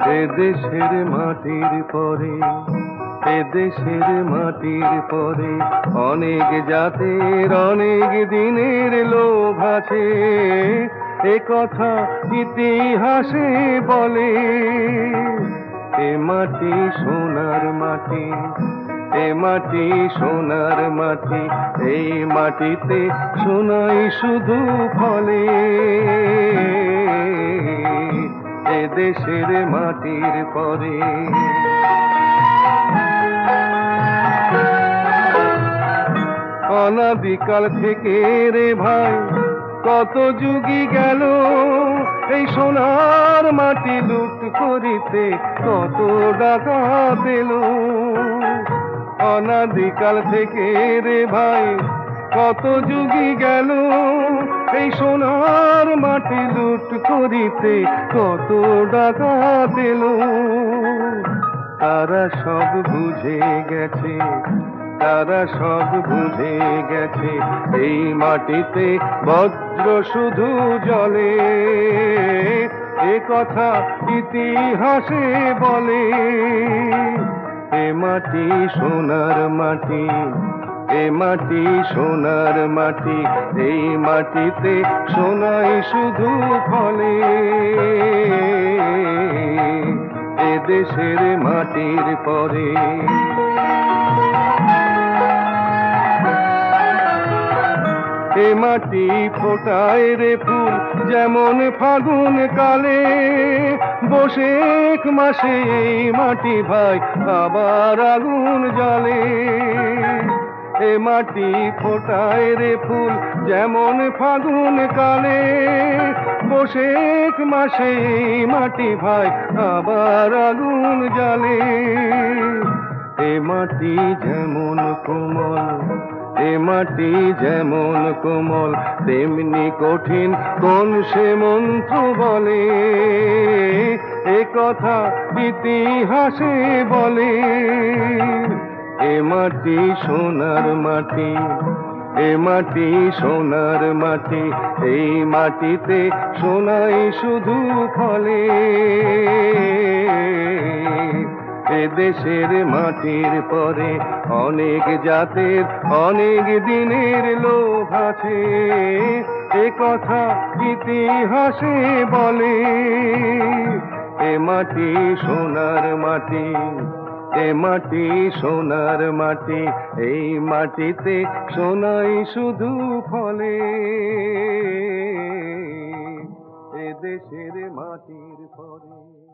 এ দেশের মাটির পরে, এ দেশের মাটির পরে অনেক জাতের, অনেক দিনের লোভ আছে। এ কথা ইতিহাসে বলে, এ মাটি সোনার মাটি, এ মাটি সোনার মাটি, এই মাটিতে সোনাই শুধু ফলে। এ দেশের মাটির পরে। অনাদিকাল থেকে রে ভাই, কত যুগি গেল, এই সোনার মাটি লুট করিতে কত ডাকাত এলো অনাদিকাল থেকে রে ভাই কত যুগি গেল, এই সোনার মাটি লুট করিতে কত ডাকাত এলো। তারা সব বুঝে গেছে, তারা সব বুঝে গেছে, এই মাটিতে বজ্র শুধু জলে এ কথা ইতিহাসে বলে, এ মাটি সোনার মাটি এ মাটি, সোনার মাটি, এই মাটিতে সোনাই শুধু ফলে। এ দেশের মাটির পরে। এ মাটি ফোটায় রে ফুল, যেমন ফাগুন কালে। বসেক মাসে এই মাটি ভাই, আবার আগুন জলে এ মাটি ফোটায় রে ফুল, যেমন ফাগুন কালে। বসেক মাসে মাটি ভাই, আবার আগুন জ্বালে। এ মাটি যেমন কোমল, এ মাটি যেমন কোমল, তেমনি কঠিন কোন সে মন্ত্র বলে। এ কথা ইতিহাসে বলে। এ মাটি সোনার মাটি, এ মাটি সোনার মাটি, এই মাটিতে সোনাই শুধু ফলে। এ দেশের মাটির পরে অনেক জাতের, অনেক দিনের লোভ আছে। এ কথা ইতিহাসে বলে, এ মাটি সোনার মাটি। এ মাটি সোনার মাটি এই মাটিতে সোনাই শুধু ফলে। এ দেশের মাটির পরে